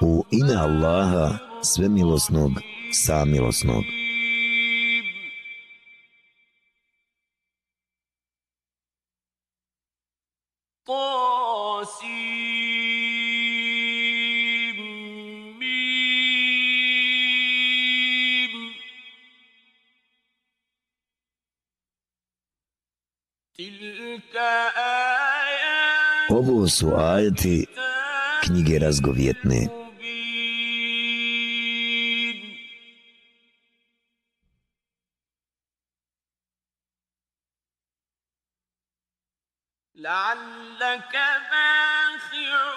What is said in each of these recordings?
U ime Allaha, svemilosnog, samilosnog. Ovo su ajeti knjige razgovjetne.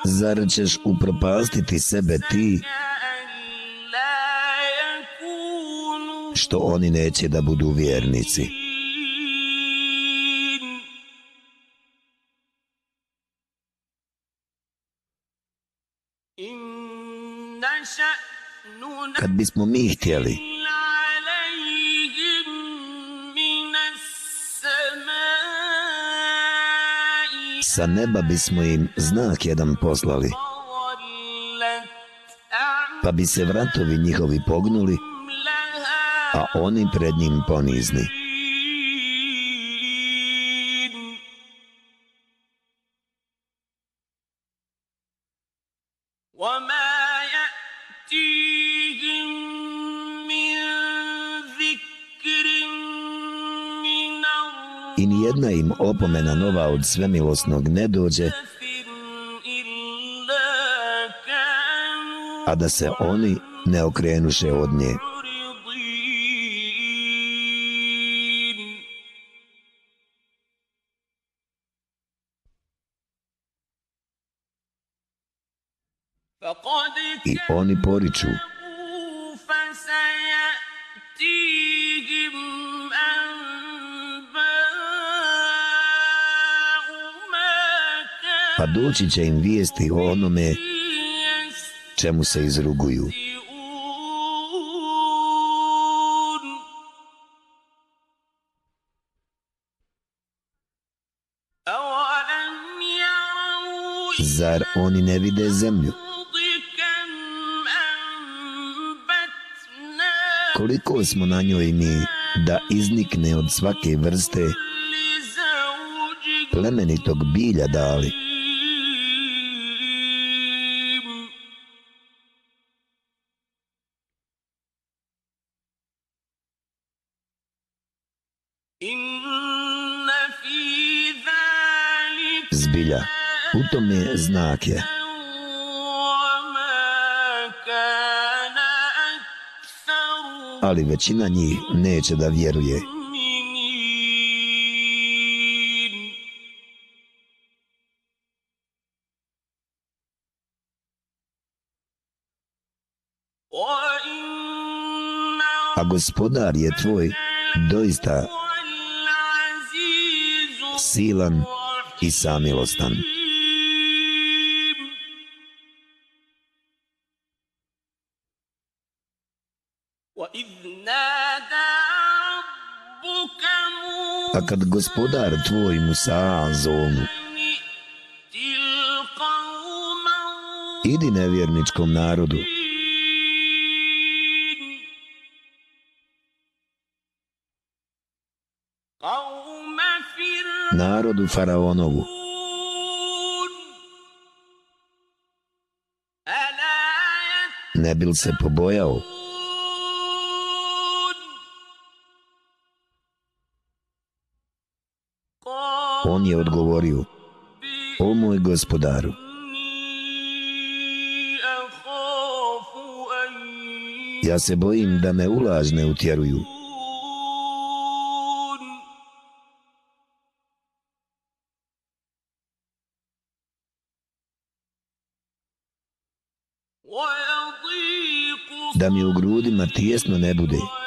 Zar ćeš upropastiti sebe ti što oni neće da budu vjernici? Kad bismo mi htjeli. Sa neba bismo im znak jedan poslali. Pa bi se vratovi njihovi pognuli a oni pred njim ponizni jedna im opomena nova od svemilosnog ne dođe, a da se oni ne okrenuše od nje. I oni poriču, pa doći će im vijesti o onome čemu se izruguju. Zar oni ne vide zemlju? Koliko smo na njoj mi da iznikne od svake vrste plemenitog bilja dali? Tome znake. Ali većina njih neće da vjeruje. A gospodar je tvoj doista silan i samilostan. A kad gospodar tvoj Musa zovu. idi nevjerničkom narodu, narodu faraonovu. Ne bil se pobojao? On je odgovorio, o moj gospodaru, ja se bojim da me ulažne utjeruju. Da mi u grudima tijesno ne bude.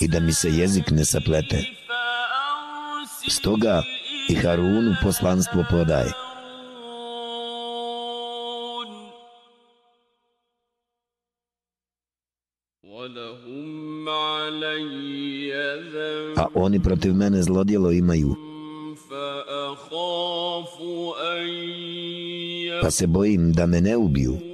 I da mi se jezik ne saplete. Stoga i Harunu poslanstvo podaje. A oni protiv mene zlodjelo imaju. Pa se bojim da me ne ubiju.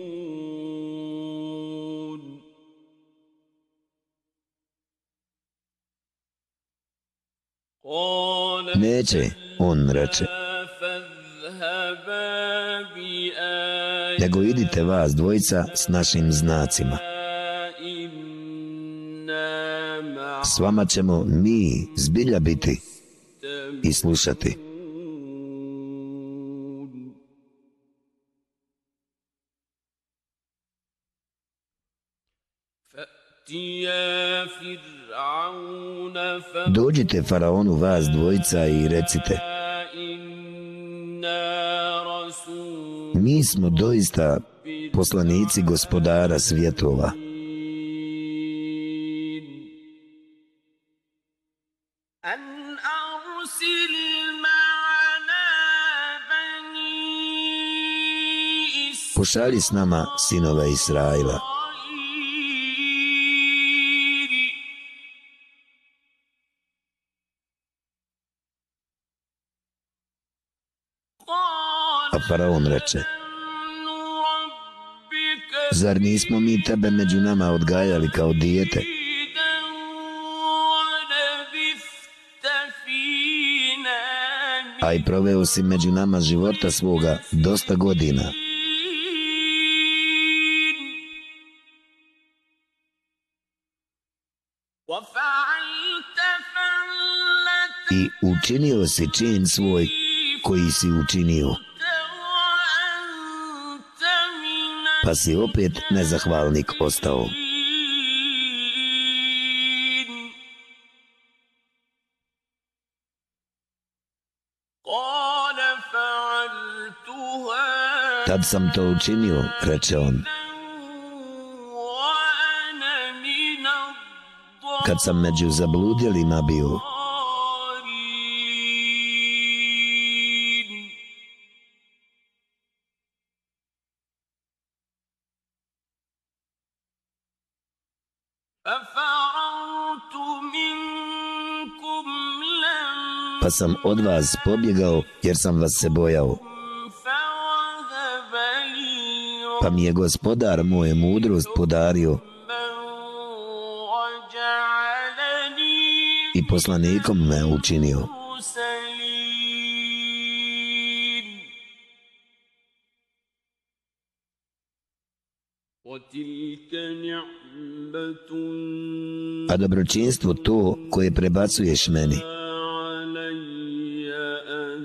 Neće, on reče. Nego idite vas dvojica s našim znacima. S vama ćemo mi zbilja biti i slušati. Dođite faraonu vas dvojica i recite Mi smo doista poslanici gospodara svjetova. Pošalji s nama sinova Israila. A faraon reče, zar nismo mi tebe među nama odgajali kao dijete? A i proveo si među nama života svoga dosta godina. I učinio si čin svoj koji si učinio. Pa si opet nezahvalnik ostao. Tad sam to učinio, reče on. Kad sam među zabludjelima bio, pa sam od vas pobjegao jer sam vas se bojao. Pa mi je gospodar moje mudrost podario i poslanikom me učinio. A dobročinstvo to koje prebacuješ meni,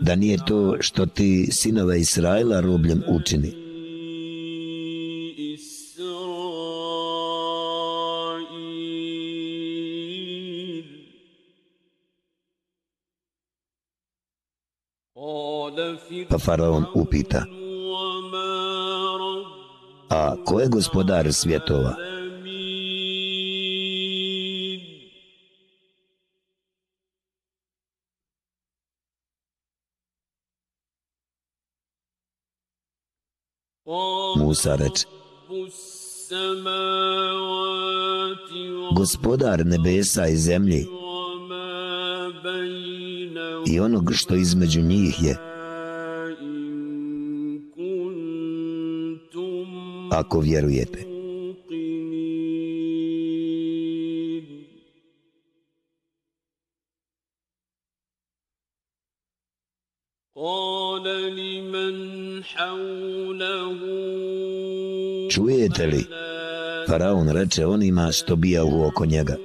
da nije to što ti sinova Israila robljem učini. Pa faraon upita, a ko je gospodar svjetova? Musa reče, gospodar nebesa i zemlji i onog što između njih je, ako vjerujete. Čujete li? Faraon reče onima što bija u oko njega.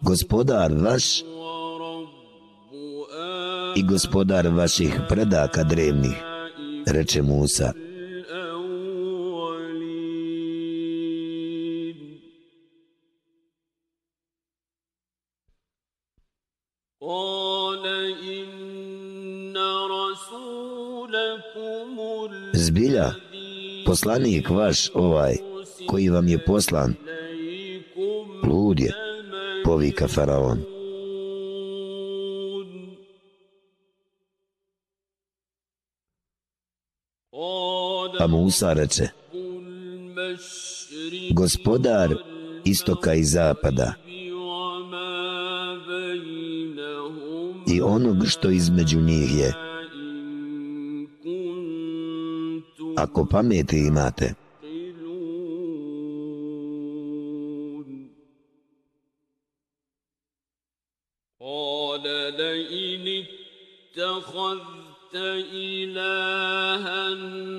Gospodar vaš i gospodar vaših predaka drevnih, reče Musa. Poslanik vaš ovaj, koji vam je poslan, lud je, povika faraon. A Musa reče, gospodar istoka i zapada i onog što između njih je. Ako pameti imate,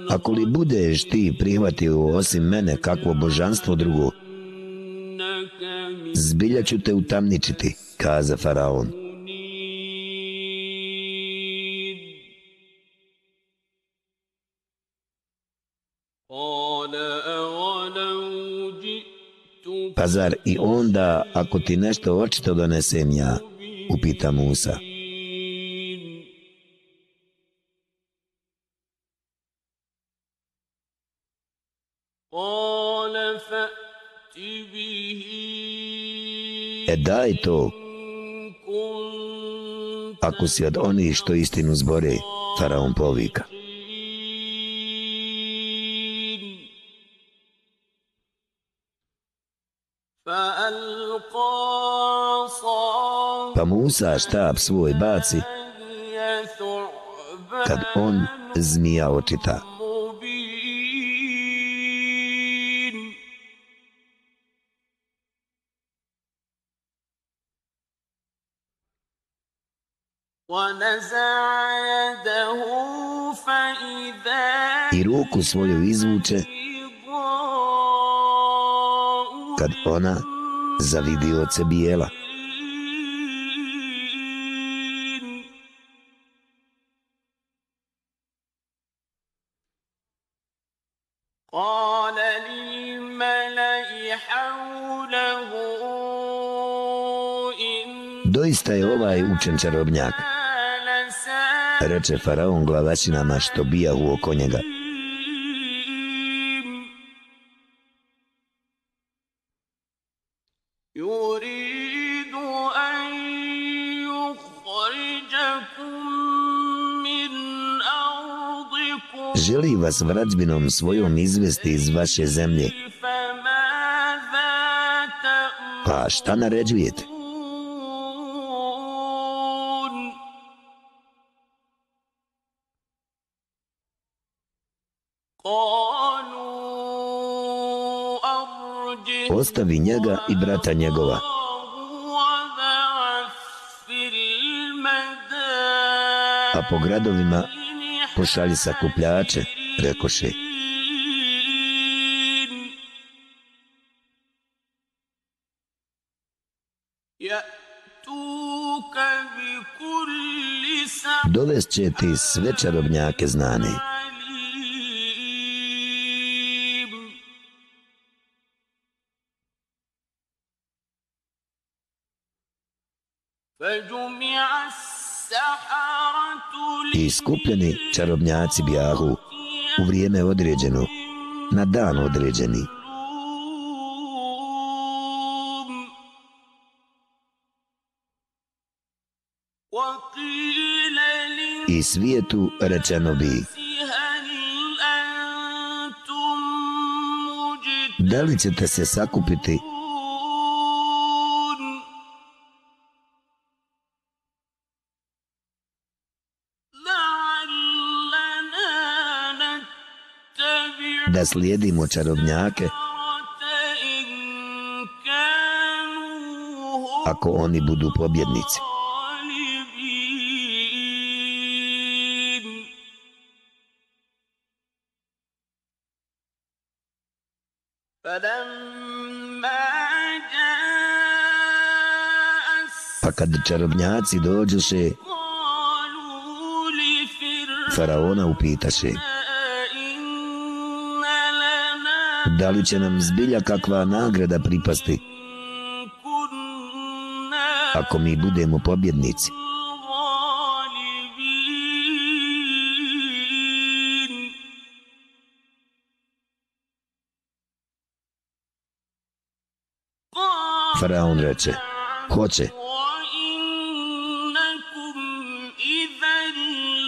Ako li budeš ti prihvatio osim mene kakvo božanstvo drugo, zbilja ću te utamničiti, kaza Faraon. Pa zar i onda, ako ti nešto očito donesem ja, upita Musa. E daj to, ako si od onih što istinu zbore, faraon povika. Pa Musa štab svoj baci, kad on zmija očita. I ruku svoju izvuče kad ona zavidi oce bijela. Ovaj učen čarobnjak reče faraon glavasinama što bija u oko njega. Želi vas vrađbinom svojom izvesti iz vaše zemlje. Pa šta naređujete? Ostavi njega i brata njegova. A po gradovima pošalji sakupljače, rekoše. Dovest će ti sve čarobnjake znane. I skupljeni čarobnjaci bijahu u vrijeme određeno, na dan određeni. I svijetu rečeno bi Da li ćete se sakupiti slijedimo čarobnjake ako oni budu pobjednici. Pa kad čarobnjaci dođuše, faraona upitaše, Da li će nam zbilja kakva nagrada pripasti ako mi budemo pobjednici? Faraon reče, hoće.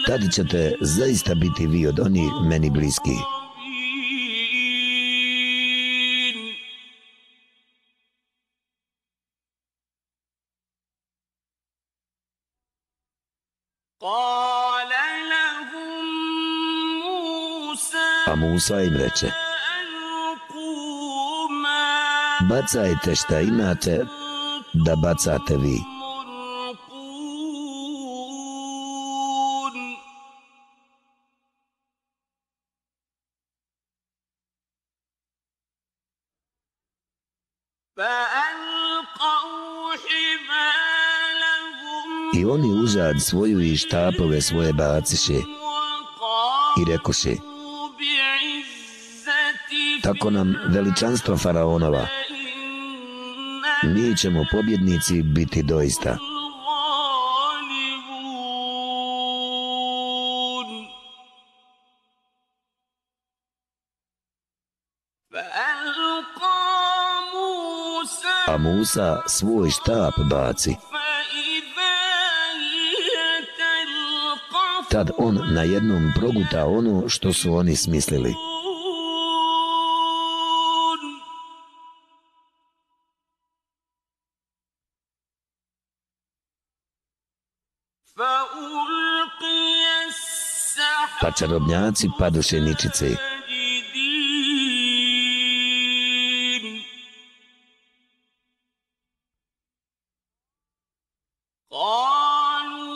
Tada ćete zaista biti vi od onih meni bliskih. Musa im reče Bacajte šta imate da bacate vi. I oni uzad svoju i štapove svoje baciše i rekoše, tako nam veličanstva faraonova. Mi ćemo pobjednici biti doista. A Musa svoj štap baci. Tad on na jednom proguta ono što su oni smislili. čarobnjaci paduše ničice.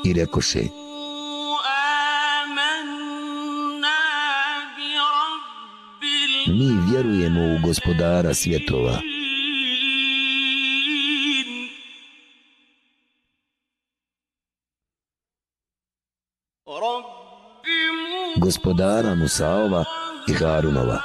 I rekoše, mi vjerujemo u gospodara svjetova. gospodara Musaova i Harunova.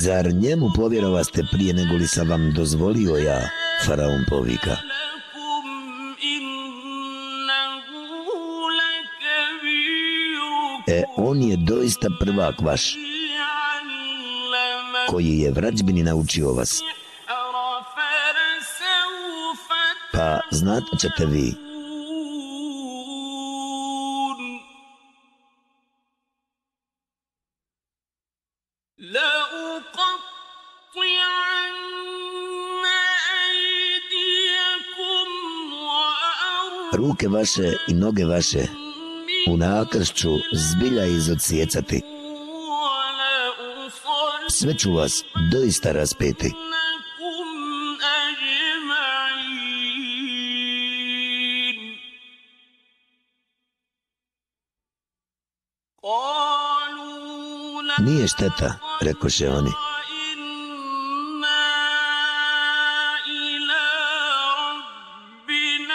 Zar njemu povjerovaste prije nego li sam vam dozvolio ja, faraon povika? on je doista prvak vaš koji je vrađbini naučio vas. Pa znat ćete vi. Ruke vaše i noge vaše u nakršću zbilja izocijecati. Sve ću vas doista raspeti. Nije šteta, rekoše oni.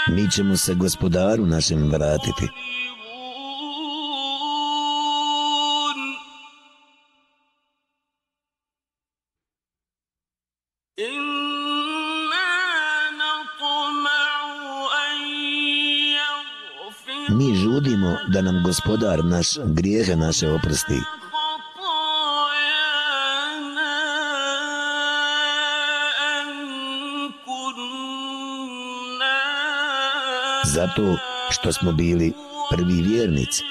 Mi ćemo se gospodaru našem vratiti. gospodar naš grijehe naše oprsti. Zato što smo bili prvi vjernici,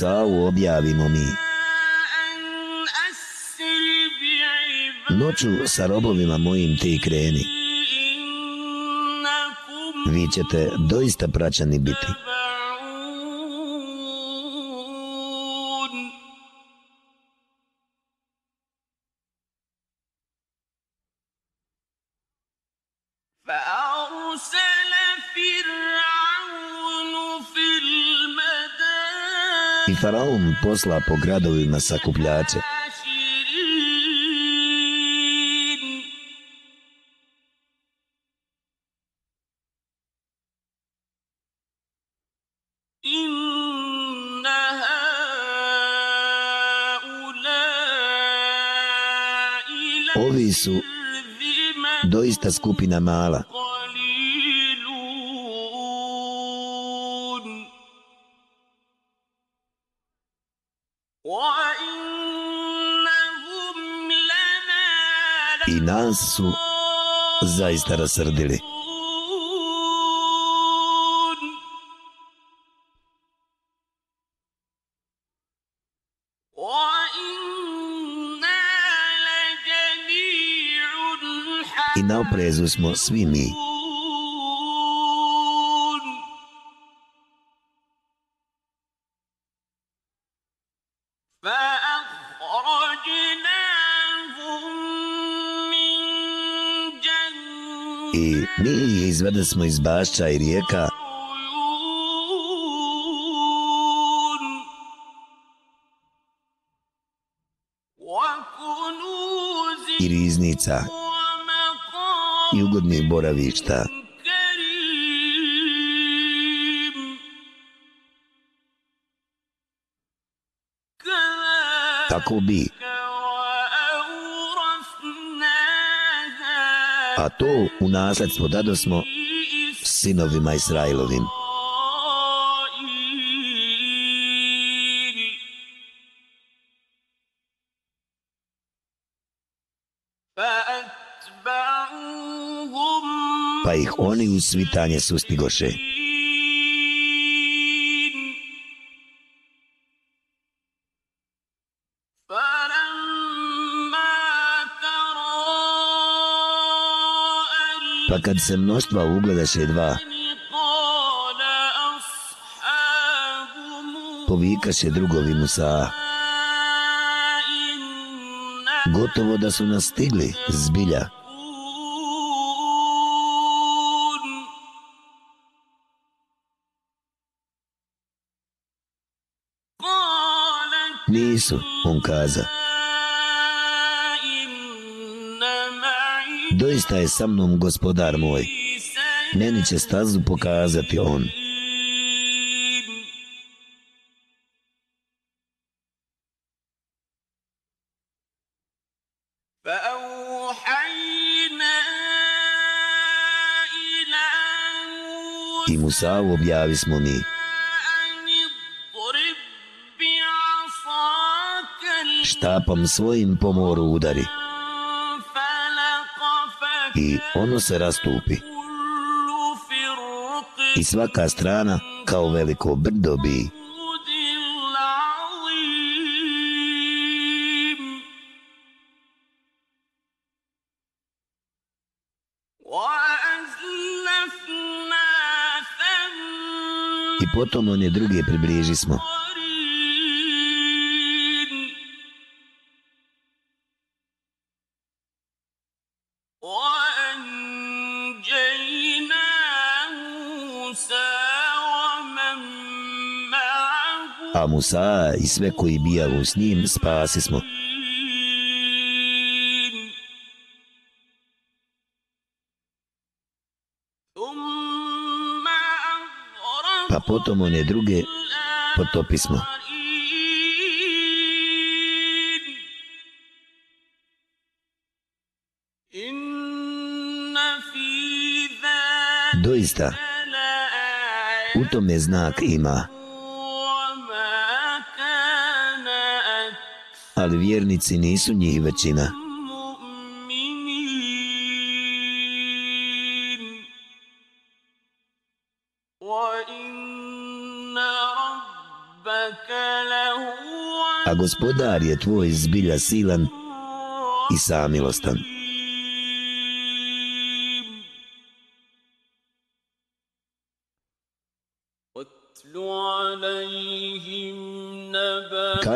Isavu objavimo mi. Noću sa robovima mojim ti kreni. Vi ćete doista praćani biti. posla po gradovima sakupljače. Ovi su doista skupina mala. i nas su zaista rasrdili. I na oprezu smo svi mi. Mi je izvede smo iz bašća i rijeka. I riznica. I ugodnih boravišta. Tako bi. Tako bi. a to u nasledstvo dadosmo sinovima Izrailovim. Pa ih oni u svitanje sustigoše. pa kad se mnoštva ugledaše dva, povikaše drugovi Musa. Gotovo da su nas stigli zbilja. Nisu, on kaza. On kaza. doista je sa mnom gospodar moj. Meni će stazu pokazati on. I Musa objavi smo mi. Štapom svojim po moru udari i ono se rastupi. I svaka strana kao veliko brdo bi. I potom one druge približi smo. Musa i sve koji bijavu s njim spasi smo. Pa potom one druge potopismo. Doista, u tome znak ima. ali vjernici nisu njih većina. A gospodar je tvoj zbilja silan i samilostan. milostan.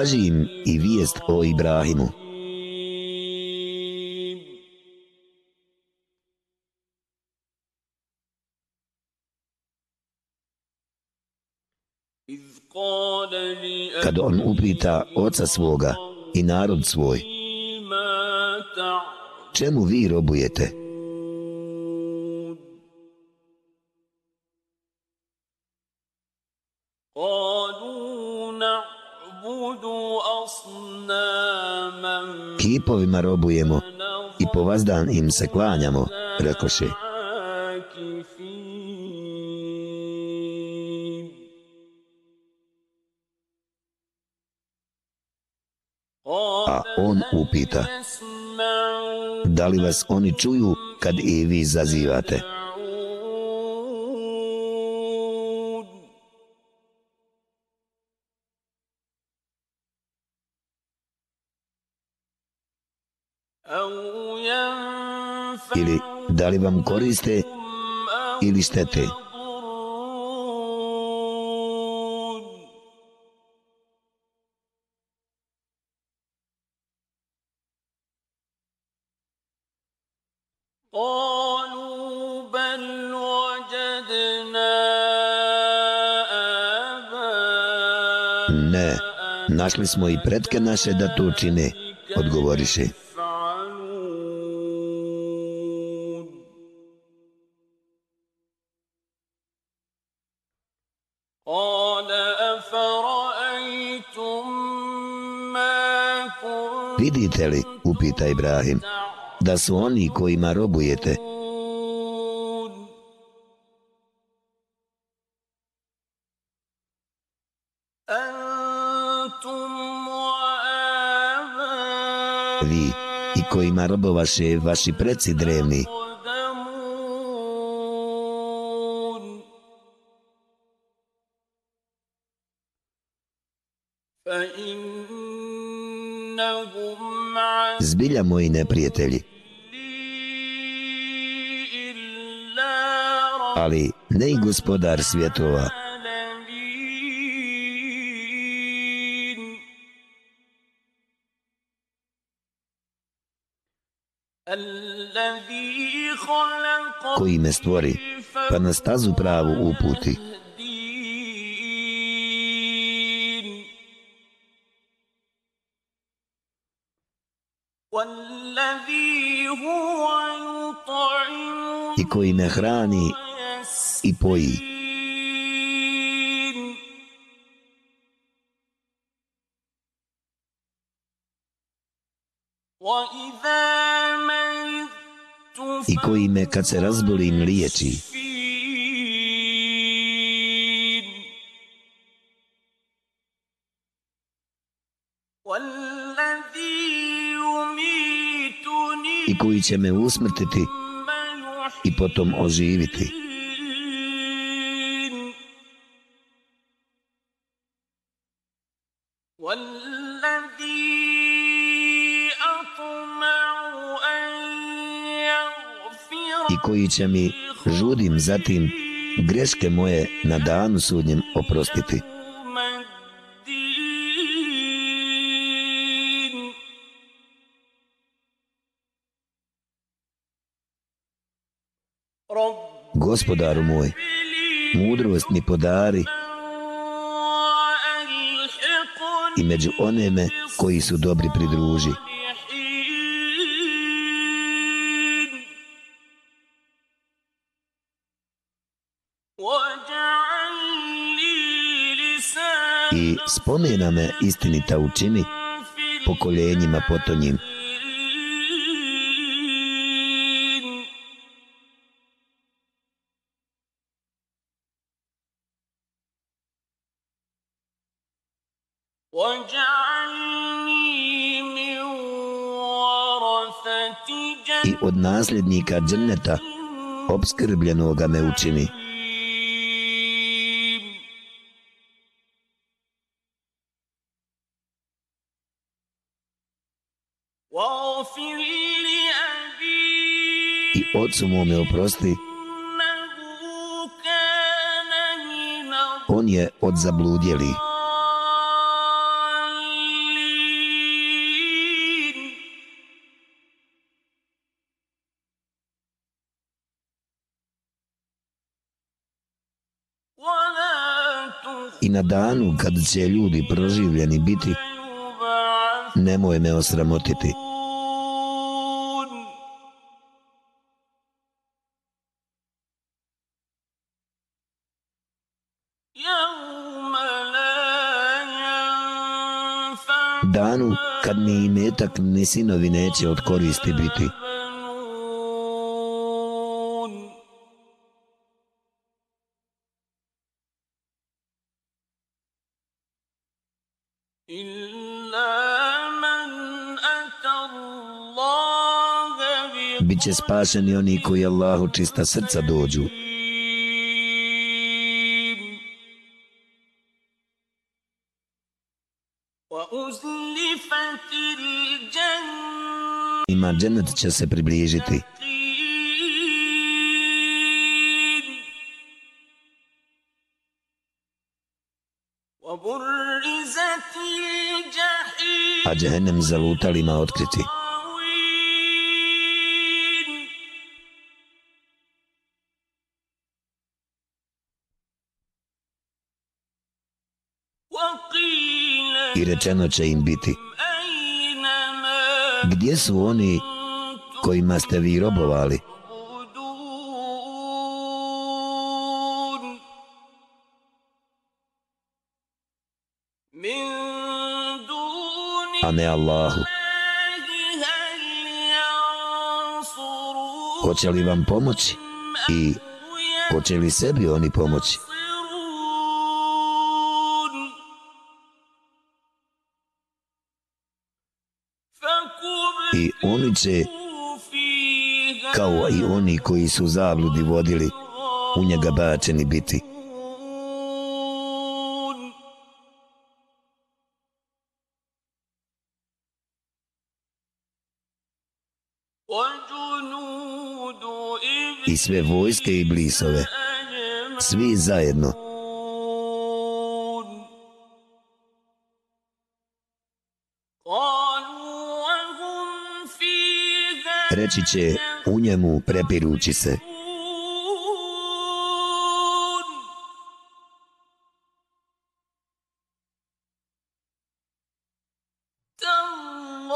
Kaži im i vijest o Ibrahimu. Kad on upita oca svoga i narod svoj, čemu vi robujete? Kipovima robujemo i po vazdan im se klanjamo, rekoše. A on upita, da li vas oni čuju kad i vi zazivate? ili da li vam koriste ili štete. Našli smo i pretke naše da to čine, odgovoriše. vidite li, upita Ibrahim, da su oni kojima robujete? Vi i kojima robovaše vaši preci drevni, zbilja moji neprijatelji. Ali ne i gospodar svjetova. Koji me stvori, pa na stazu pravu uputi. koji me hrani i poji. I koji me kad se razbolim liječi. I koji će me usmrtiti i potom oživiti. I koji će mi, žudim zatim, greške moje na danu sudnjem oprostiti. gospodaru moj, mudrost mi podari i među oneme koji su dobri pridruži. I spomena me istinita učini pokoljenjima potonjim. nasljednika dženneta, obskrbljenoga me učini. I ocu mu me oprosti, on je od zabludjelih. na danu kad će ljudi proživljeni biti, nemoj me osramotiti. Danu kad ni imetak ni sinovi neće od koristi biti, bit će spašeni oni koji Allahu čista srca dođu. Ima dženet će se približiti. A džehennem zalutalima otkriti. otkriti. i rečeno će im biti. Gdje su oni kojima ste vi robovali? A ne Allahu. Hoće li vam pomoći? I hoće li sebi oni pomoći? i oni će, kao i oni koji su zabludi vodili, u njega bačeni biti. I sve vojske i blisove, svi zajedno, reći će u njemu prepirući se.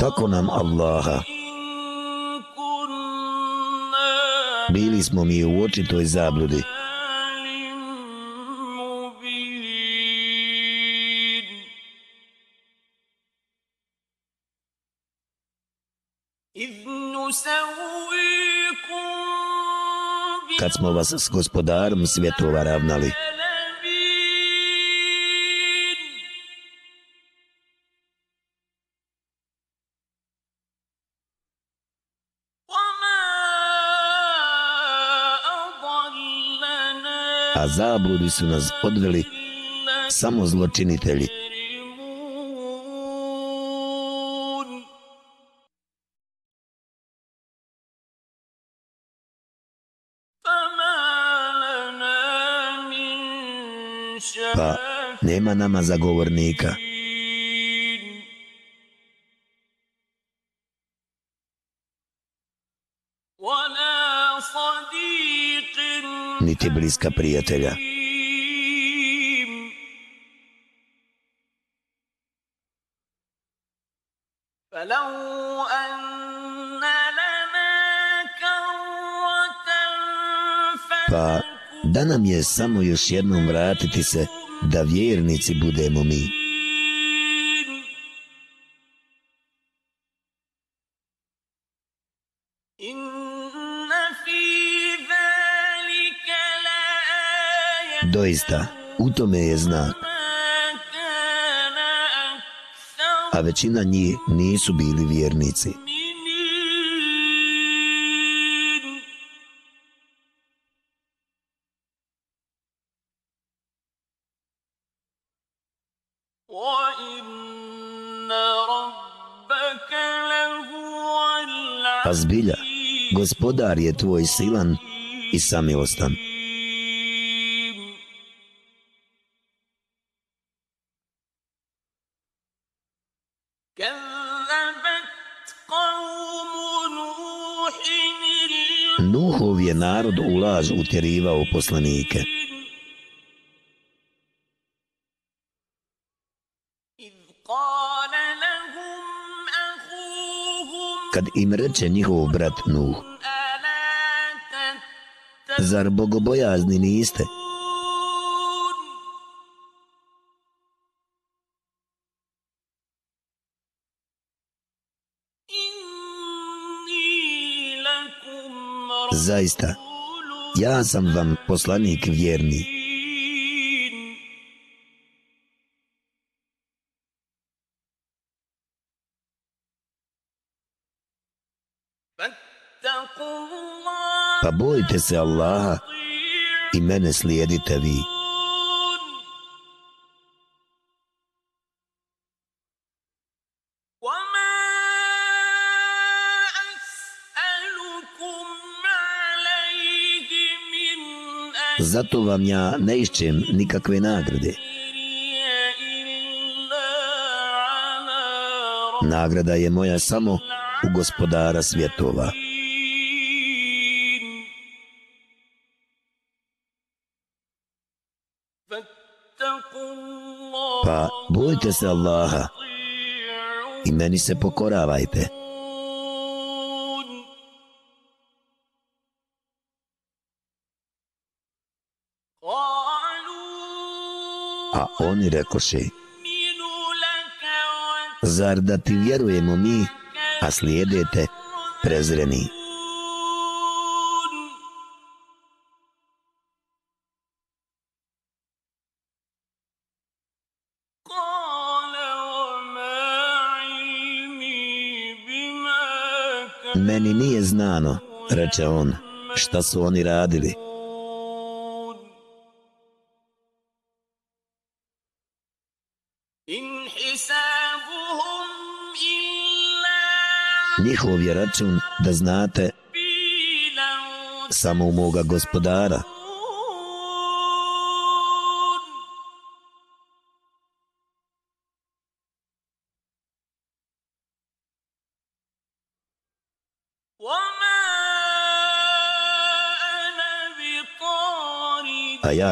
Tako nam Allaha. Bili smo mi u očitoj zabludi. kad smo vas s gospodarom svjetova ravnali. A zabludi su nas odveli samo zločinitelji. nema nama zagovornika. Niti bliska prijatelja. Pa, da nam je samo još jednom vratiti se da vjernici budemo mi. Doista, u tome je znak. A većina njih nisu bili vjernici. A zbilja, gospodar je tvoj silan i samilostan. Nuhov je narod u laž utjerivao poslanike. kad im reče njihov brat Nuh. Zar bogobojazni niste? Zaista, ja sam vam poslanik vjerniji. bojte se Allaha i mene slijedite vi. Zato vam ja ne išćem nikakve nagrade. Nagrada je moja samo u gospodara. Nagrada je moja samo u gospodara svjetova. Pa bojte se Allaha i meni se pokoravajte. A oni rekoše, zar da ti vjerujemo mi, a slijedete prezreni. Rahmano, reče on, šta su oni radili? Njihov je račun, da znate, samo u moga gospodara,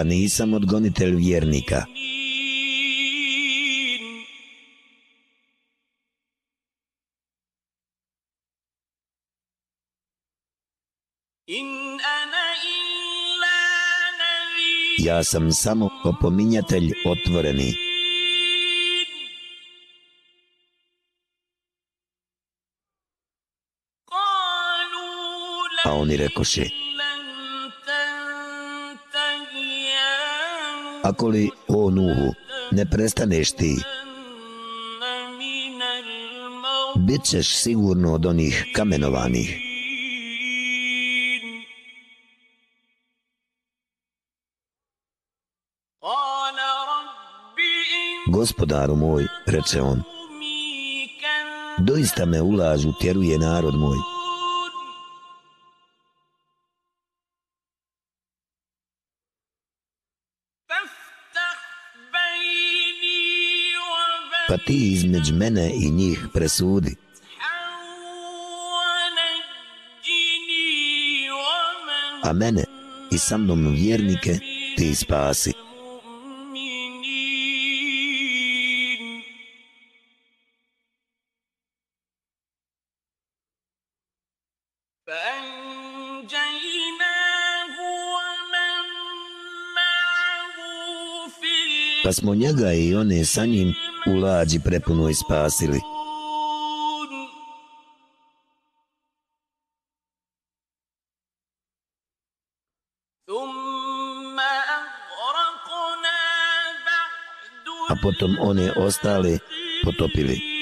nisam odgonitelj vjernika. Ja sam samo opominjatelj otvoreni. A oni rekoše, Ako li, o Nuhu, ne prestaneš ti, bit ćeš sigurno od onih kamenovanih. Gospodaru moj, reče on, doista me ulažu, tjeruje narod moj, pa ti između mene i njih presudi. A mene i sa mnom vjernike ti spasi. Pa smo njega i one sa njim u lađi prepuno ispasili. A potom one ostale potopili.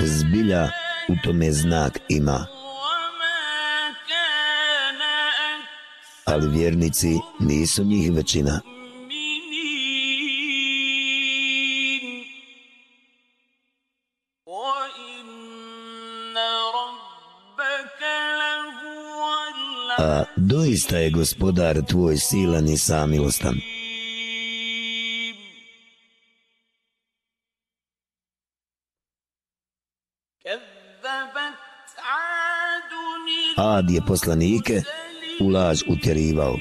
Zbilja u tome znak ima. Ali vjernici nisu njih većina. A doista je gospodar tvoj silan i samilostan. Ad je poslanike u laž utjerivao.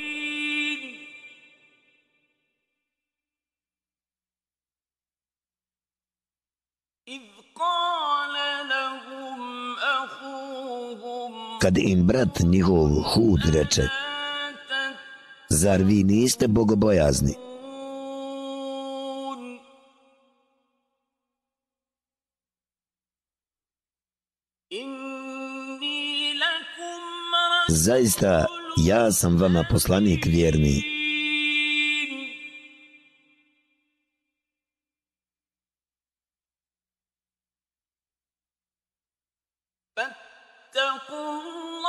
Kad im brat njihov hud reče, zar vi niste bogobojazni? Zaista, ja sam vama poslanik vjerni.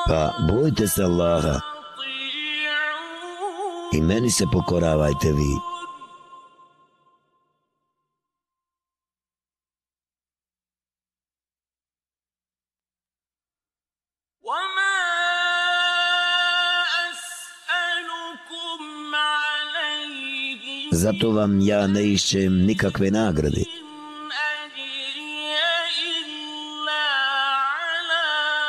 Pa bojte se Allaha i meni se pokoravajte vi. zato vam ja ne išćem nikakve nagrade.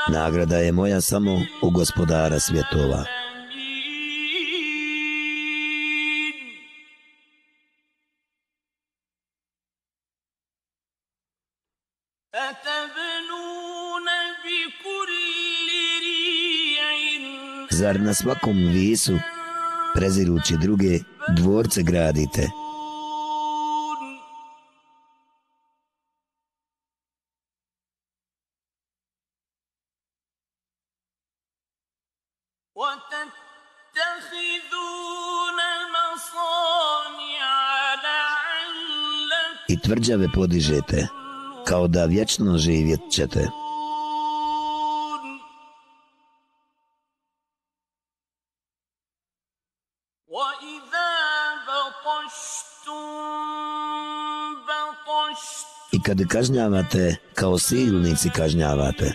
Nagrada je moja samo u gospodara svjetova. Zar na svakom visu, prezirući druge, dvorce gradite. I tvrđave podižete, kao da vječno živjet ćete. kad kažnjavate, kao silnici kažnjavate.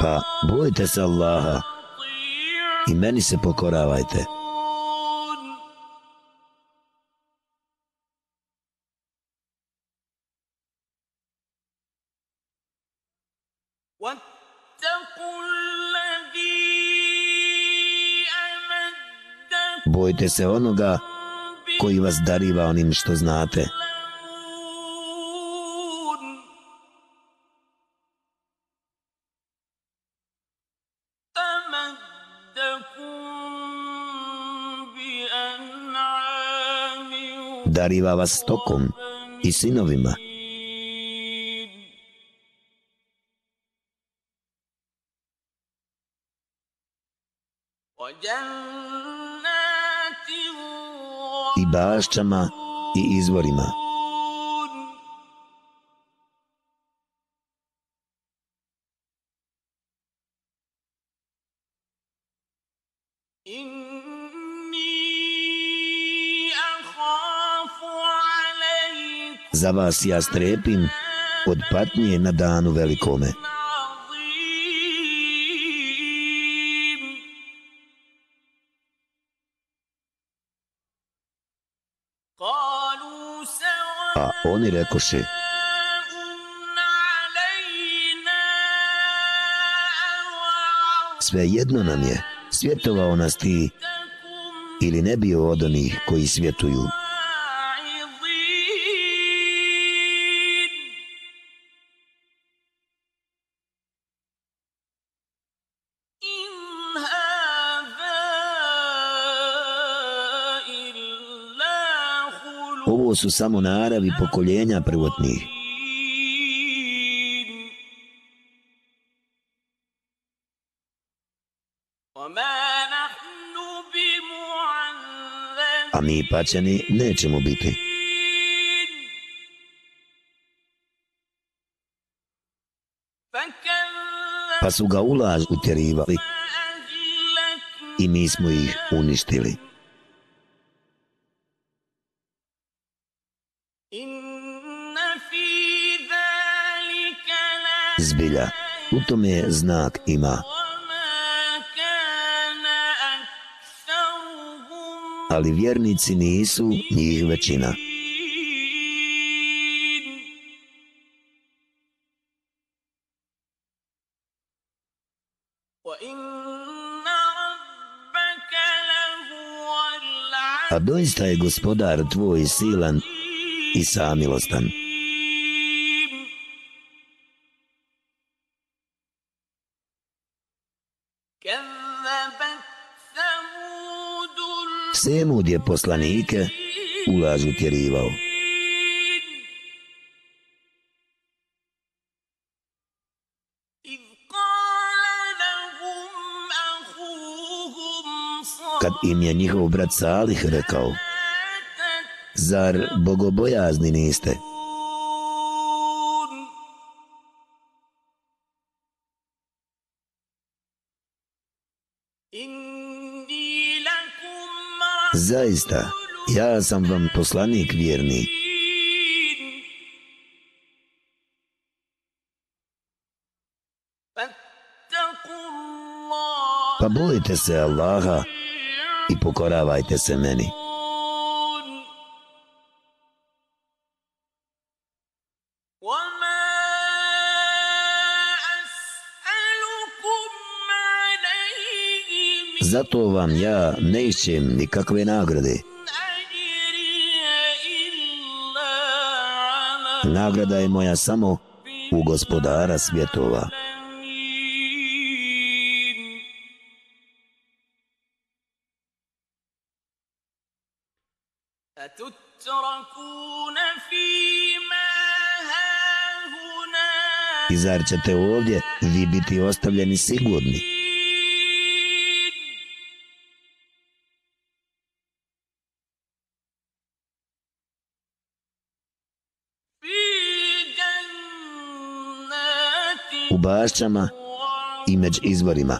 Pa bojte se Allaha i meni se pokoravajte. Bojte se onoga koji vas dariva onim što znate. Dariva vas stokom i sinovima. i bašćama i izvorima. Za vas ja strepim od patnje na danu velikome. Na danu velikome. Oni rekoše, sve jedno nam je, svjetovao nas ti, ili ne bio od onih koji svjetuju. ovo su samo naravi pokoljenja prvotnih. A mi paćeni nećemo biti. Pa su ga ulaz utjerivali i mi smo ih uništili. zbilja, u tome znak ima. Ali vjernici nisu njih većina. A doista je gospodar tvoj silan i samilostan. Semud je poslanike ulaz utjerivao. Kad im je njihov brat Salih rekao, zar bogobojazni niste? Zaista, ja sam vam poslanik vjerni. Pa bojite se Allaha i pokoravajte se meni. zato vam ja nećem nikakve nagrade. Nagrada je moja samo u gospodara svjetova. I zar ćete ovdje vi biti ostavljeni sigurni? bašćama i među izvorima.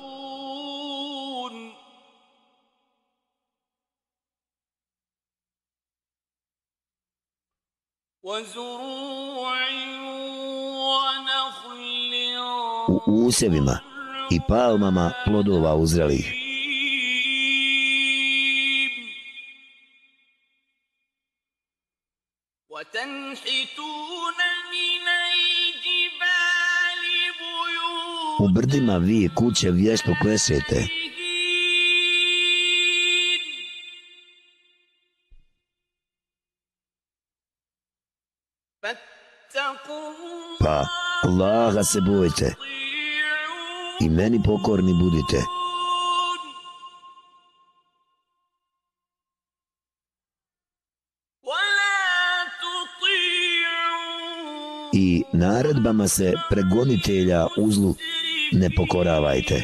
U usjevima i palmama plodova uzrelih. U brdima vi kuće vješto klesete. Pa, Allaha se bojte i meni pokorni budite. I naredbama se pregonitelja uzlu ne pokoravajte.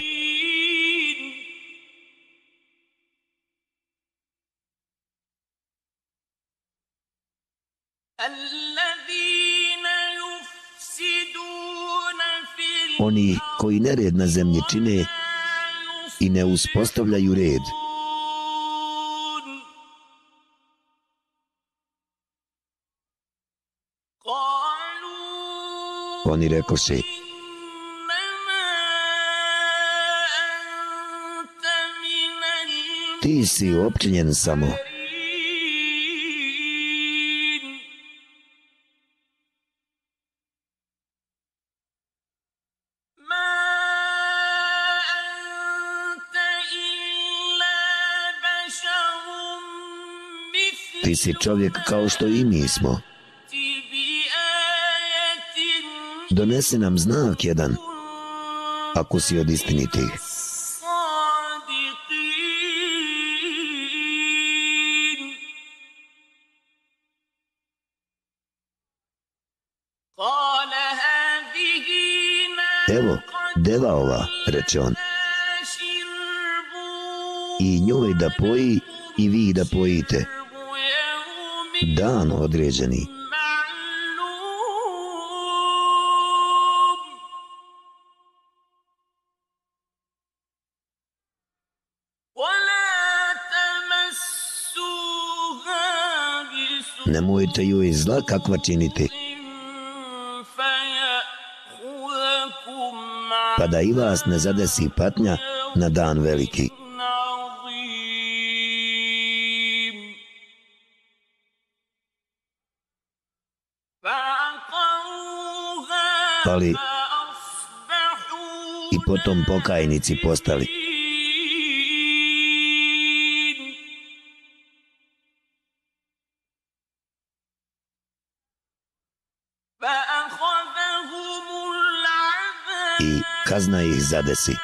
Oni koji nered na zemlji čine i ne uspostavljaju red. Oni rekoše, ti si opčinjen samo. Ti si čovjek kao što i mi smo. Donesi nam znak jedan, ako si od istinitih. deva ova, reče on. I njoj da poji i vi da pojite. Dan određeni. Nemojte ju i zla kakva činiti. pa da i vas ne zadesi patnja na dan veliki. Ali i potom pokajnici postali. kazna ih zadesi.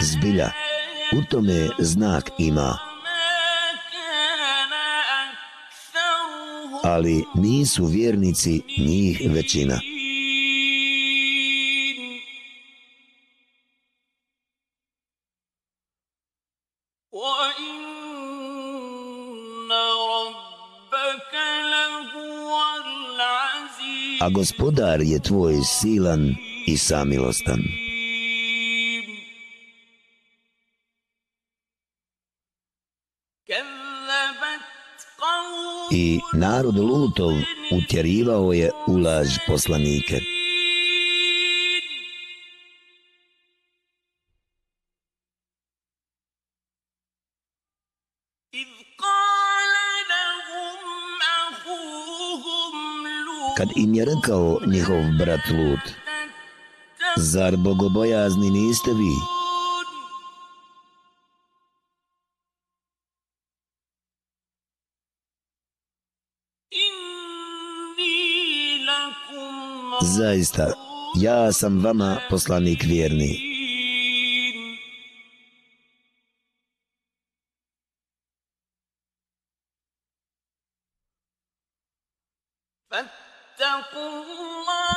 Zbilja, u tome znak ima. Ali nisu vjernici njih većina. gospodar je tvoj silan i samilostan. I narod Lutov utjerivao je ulaž poslanike. kad im je rekao njihov brat Lut, zar bogobojazni niste vi? Zaista, ja sam vama poslanik vjerni.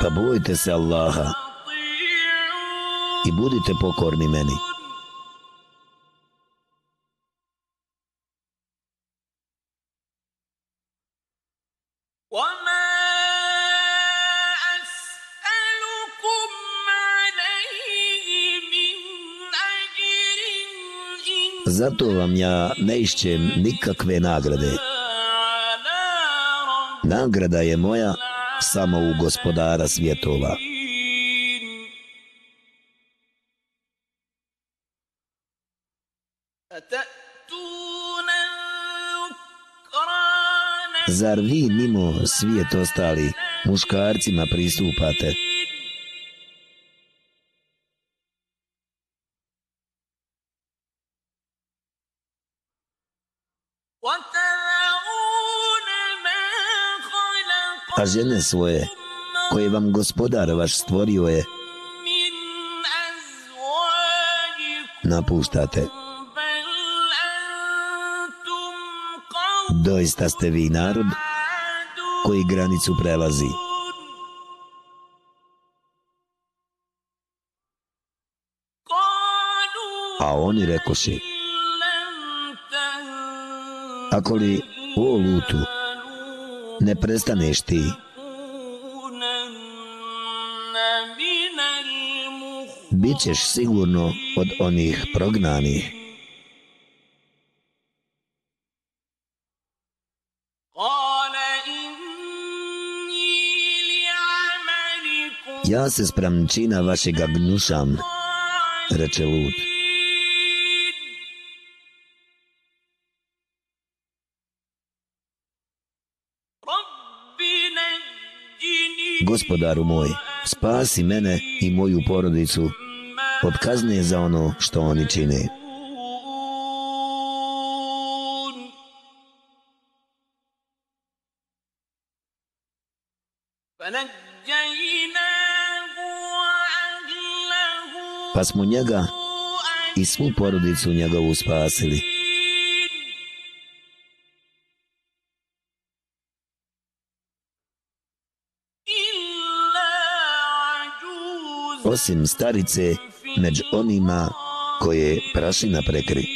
Pa bojite se Allaha i budite pokorni meni. Zato vam ja ne išćem nikakve nagrade. Nagrada je moja samo u gospodara svjetova. Zar vi mimo svijet ostali muškarcima pristupate? Ostali muškarcima pristupate? žene svoje, koje vam gospodar vaš stvorio je, napuštate. Doista ste vi narod koji granicu prelazi. A oni rekoši, ako li o lutu, ne prestaneš ti. Bićeš sigurno od onih prognanih. Ja se spremčina vašega gnušam, reče Lut. gospodaru moj, spasi mene i moju porodicu od kazne za ono što oni čine. Pa smo njega i svu porodicu njegovu spasili. osim starice među onima koje prašina prekri.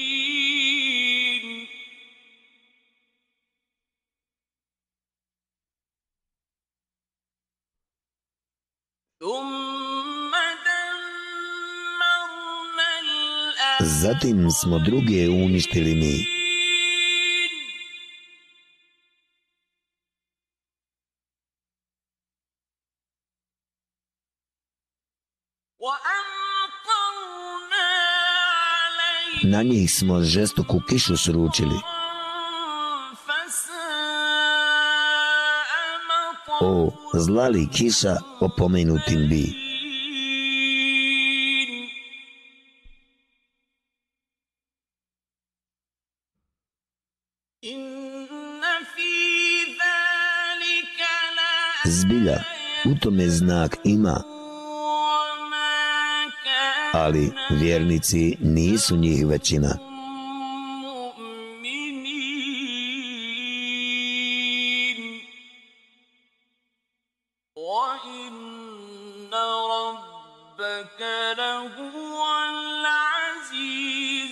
Zatim smo druge uništili mi. njih smo žestoku kišu sručili. O, zlali kiša opomenutim bi. Zbilja, u tome znak ima ali vjernici nisu njih većina.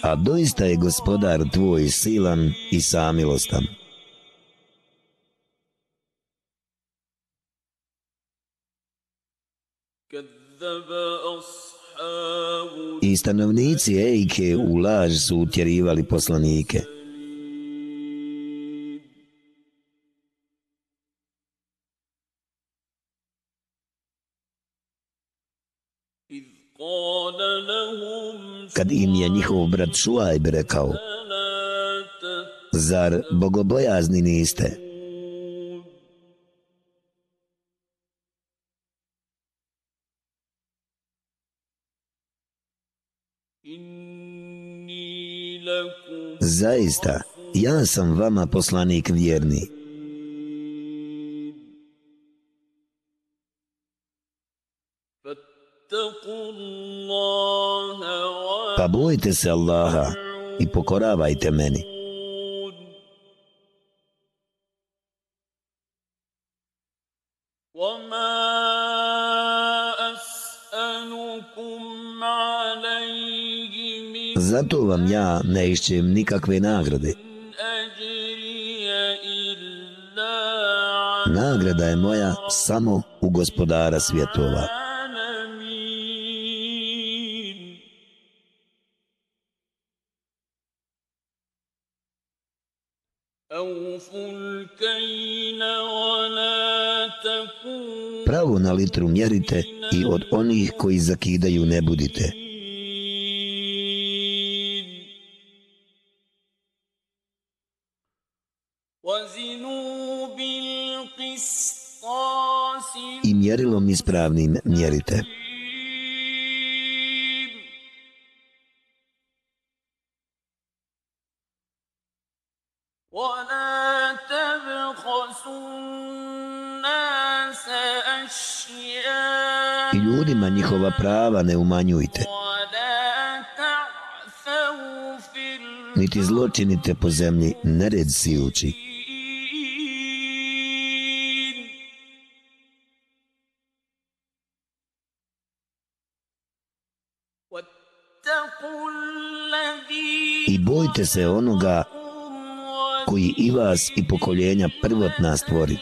A doista je gospodar tvoj silan i samilostan. stanovnici Ejke u laž su utjerivali poslanike. Kad im je njihov brat Šuajb rekao, zar bogobojazni niste? Zar bogobojazni niste? Zaista, ja sam vama poslanik vjerni. Pa bojte se Allaha i pokoravajte meni. Zato vam ja ne išćem nikakve nagrade. Nagrada je moja samo u gospodara svjetova. Pravo na litru mjerite i od onih koji zakidaju ne budite. mjerilom ispravnim mjerite. I ljudima njihova prava ne umanjujte. Niti zločinite po zemlji neredzijući. i bojte se onoga koji i vas i pokoljenja prvotna stvori.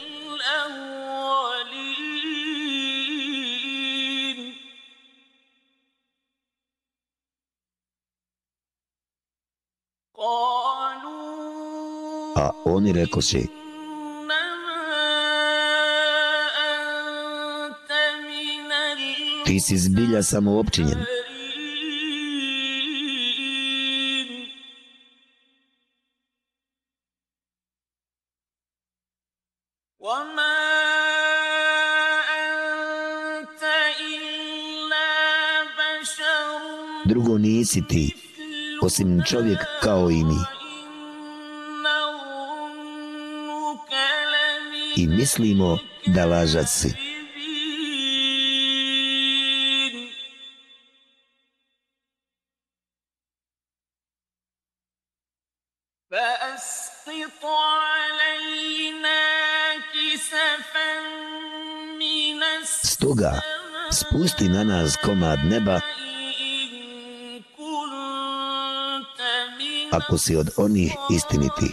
A oni rekoši, ti si zbilja samoopčinjen. nisi ti, osim čovjek kao i mi. I mislimo da lažac si. Stoga, spusti na nas komad neba ako si od onih istiniti.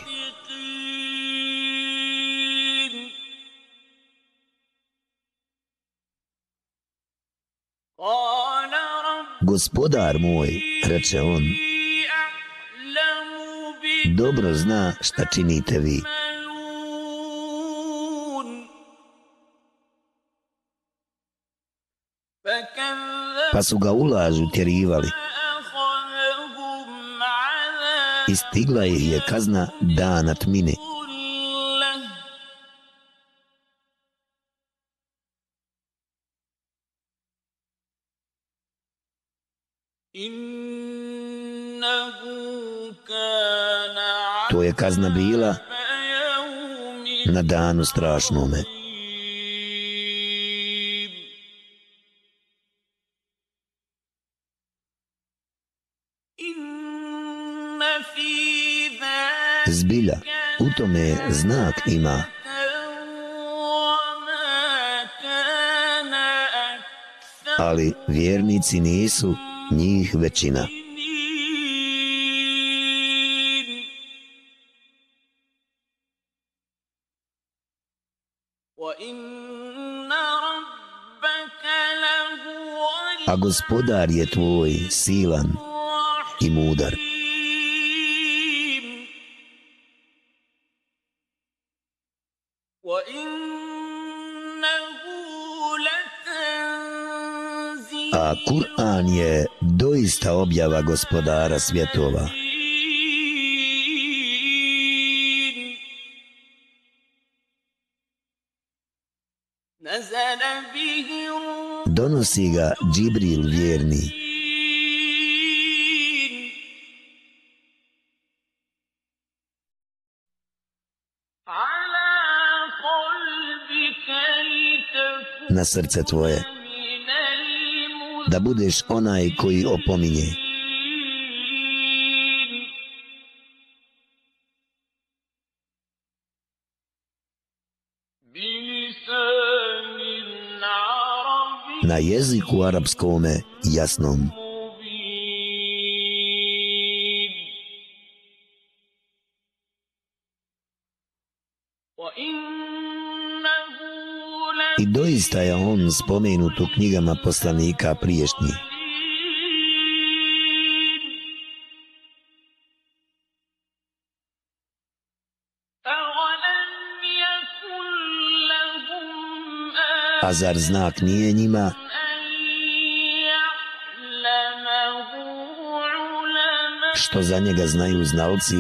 Gospodar moj, reče on, dobro zna šta činite vi. Pa su ga ulažu tjerivali i stigla ih je kazna dana tmine. To je kazna bila na danu strašnome. zbilja, u tome znak ima. Ali vjernici nisu njih većina. A gospodar je tvoj silan i mudar. Kur'an je doista objava gospodara svjetova. Donosi ga Džibril vjerni. Na srce tvoje da budeš onaj koji opominje. Na jeziku arapskome jasnom. I doista je spomenut u knjigama poslanika priješnji. A zar znak nije njima? Što za njega znaju znalci?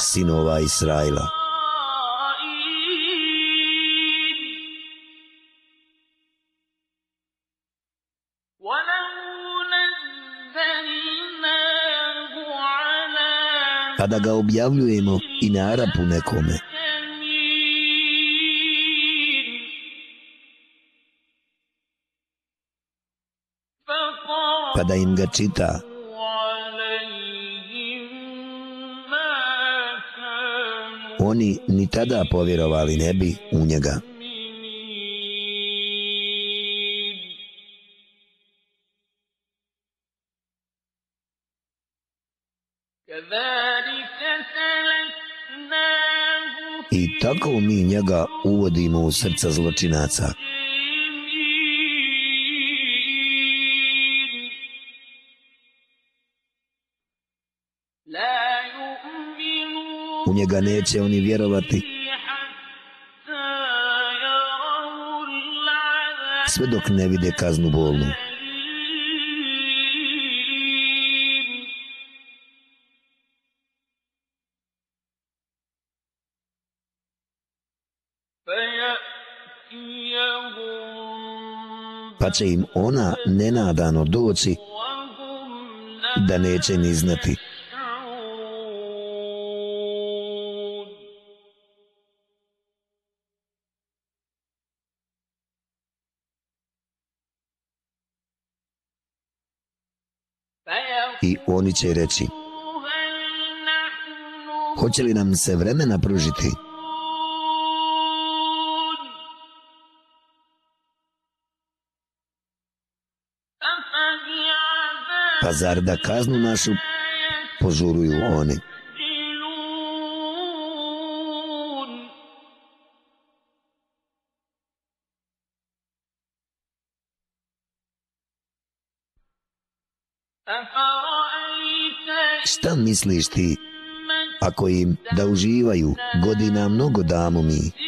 Sinova Israila? da ga objavljujemo i na Arapu nekome. Pa Kada im ga čita, oni ni tada povjerovali ne bi u njega. i tako mi njega uvodimo u srca zločinaca. U njega neće oni vjerovati sve dok ne vide kaznu bolnu. pa će im ona nenadano doći da neće ni znati. I oni će reći. Hoće li nam se vremena pružiti? pa zar da kaznu našu požuruju oni. Šta misliš ti, ako im da uživaju godina mnogo damo mi,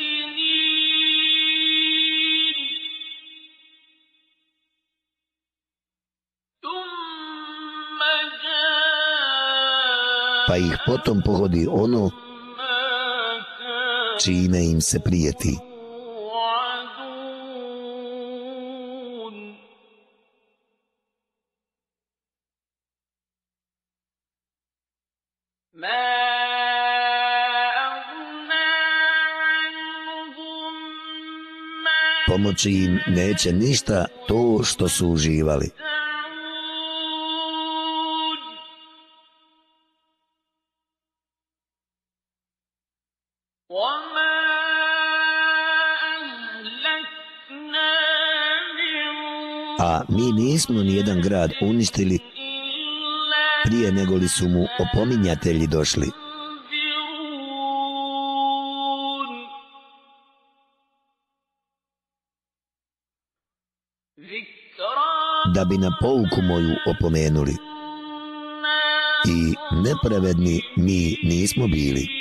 pa ih potom pogodi ono čime im se prijeti. Pomoći im neće ništa to što su uživali. nismo nijedan grad uništili prije nego li su mu opominjatelji došli. Da bi na pouku moju opomenuli. I nepravedni mi nismo bili.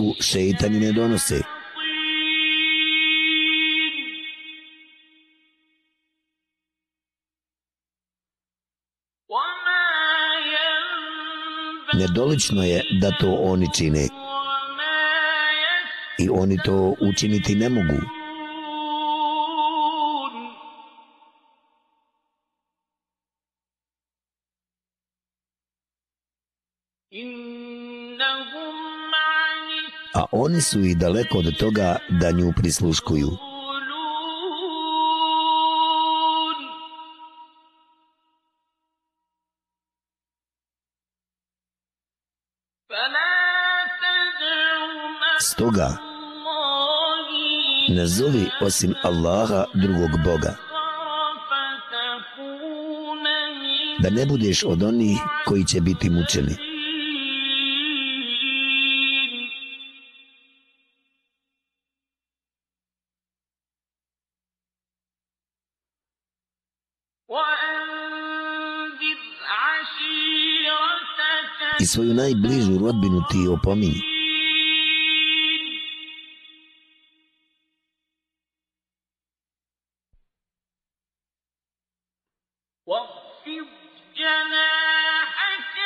muku šeitani ne donose. Nedolično je da to oni čine i oni to učiniti ne mogu. oni su i daleko od toga da nju prisluškuju. Stoga, ne zovi osim Allaha drugog Boga. Da ne budeš od onih koji će biti mučeni. i svoju najbližu rodbinu ti opominji.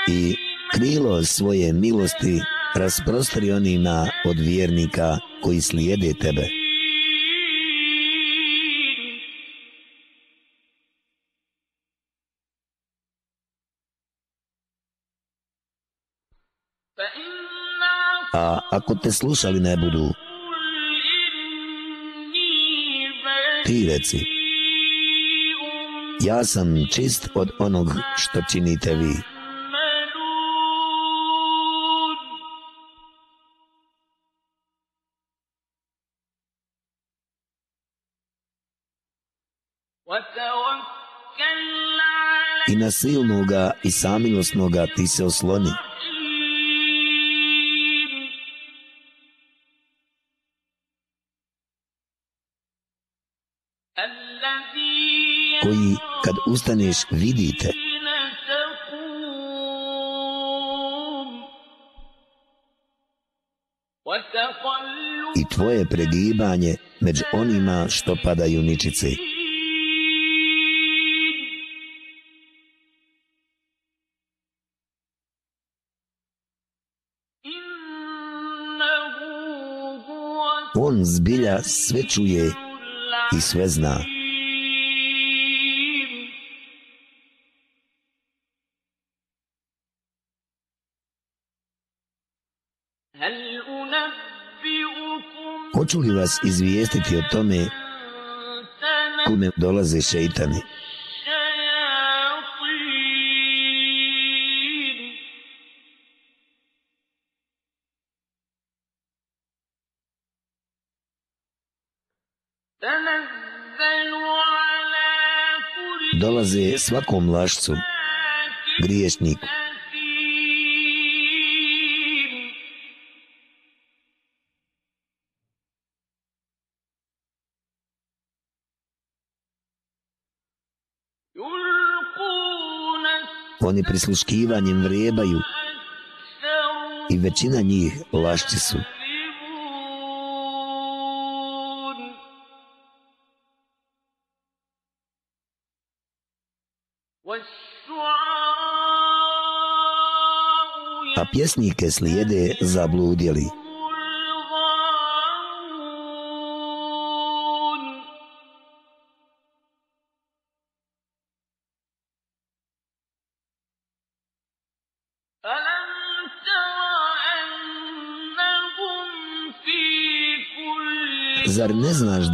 I krilo svoje milosti rasprostri onima od vjernika koji slijede tebe. a ako te slušali ne budu, ti reci, ja sam čist od onog što činite vi. I na silnoga i samilosnoga ti se osloni. koji kad ustaneš vidite. I tvoje pregibanje među onima što padaju ničici. On zbilja sve čuje i sve zna. Hoću li vas izvijestiti o tome kune dolaze šeitani? Dolaze svakom lašcu, griješniku. oni prisluškivanjem vrijebaju i većina njih lašći su. A pjesnike slijede zabludjeli.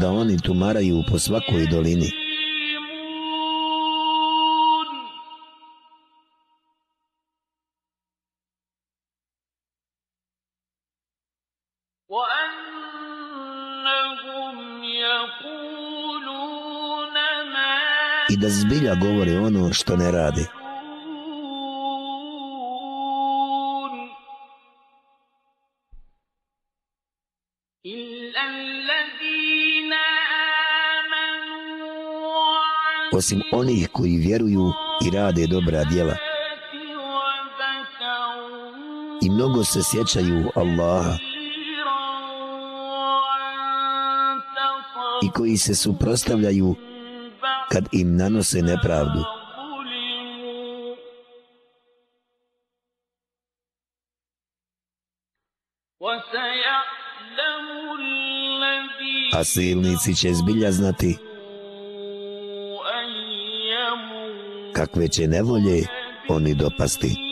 da oni tumaraju po svakoj dolini. I da zbilja govori ono što ne radi. osim onih koji vjeruju i rade dobra djela. I mnogo se sjećaju Allaha. I koji se suprostavljaju kad im nanose nepravdu. A silnici će zbilja znati kakve će nevolje oni dopasti.